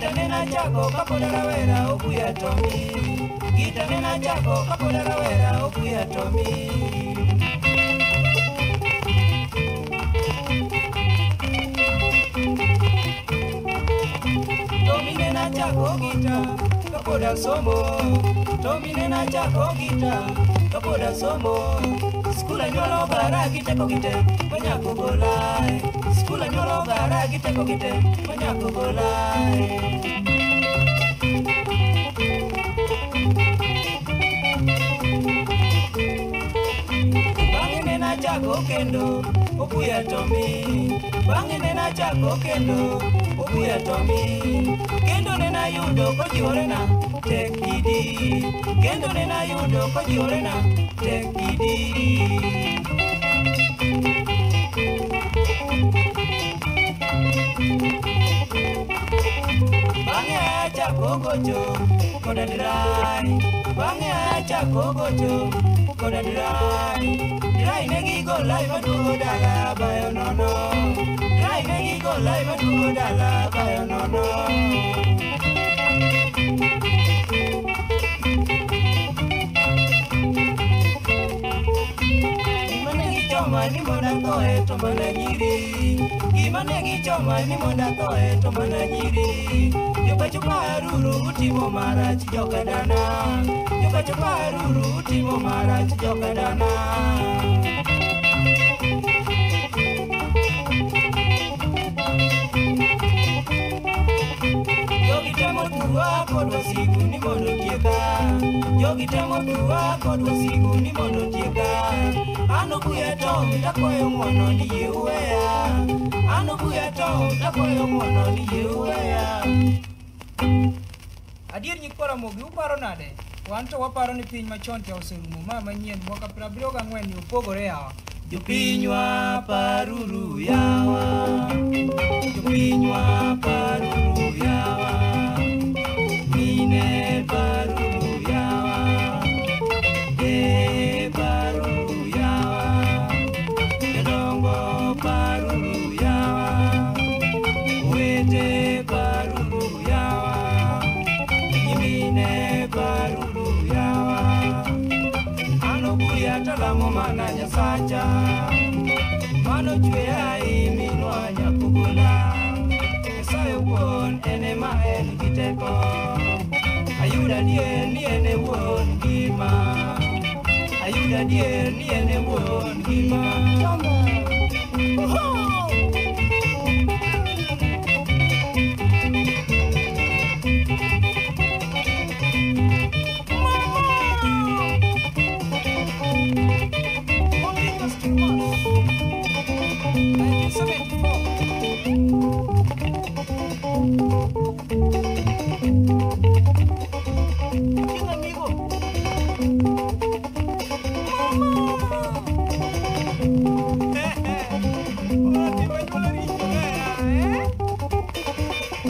Gita nena chako kapod rawera okuya tomi Gita nena chako kapod rawera okuya tomi Tomi nena chako gita kapod asomo Tomi nena chako gita kapod asomo Skula nyuolo gara giteko gite manyako golae Skula nyuolo gara giteko gite manyako ne nachako kendo obuya tomi Bang'e ne nachako kendo obuya tomi nayudo kojiwore na tek Kendo ne nayudo kojiwore na tek Bang'e achako gocho koda dirai. Bang'e achako gocho koda dirai. Dirai ne gigola imaduogo dala bayo nono. Dirai ne gigola imaduogo dala ni mondo athoe to mana nyiri. Gima ne gichoma ni mondo athoe to mana nyiri Jokacho paruru utimo marach joka dana Jokacho paruru utimo marach joka dana kod wasigu ni mondo tieka Jogi temo thurwa kod wasigu ni mondo tieka An obuya tong' takwayo ng'wono ni yie uweya. An obuya tong' takwayo ng'wono ni yie uweya. Adier nyikwara mogi uparo nade? Wan to waparo ni piny machon cha oserumo. Ma manyien mwaka 74 ni opogore yawa. Jopinywa paruru yawa mana nyasacha Mano chweya i minwa nyakugola Nyasaye wuon ene ma en gi teko Ayudo adier ni ene wuon ngima Ayudo adier ni ene wuon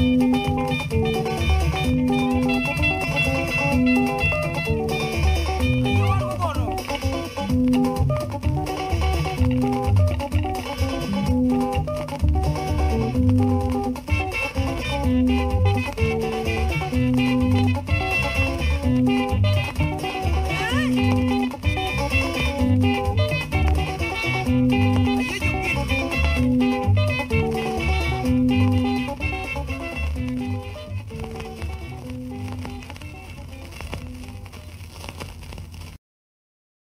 Thank you.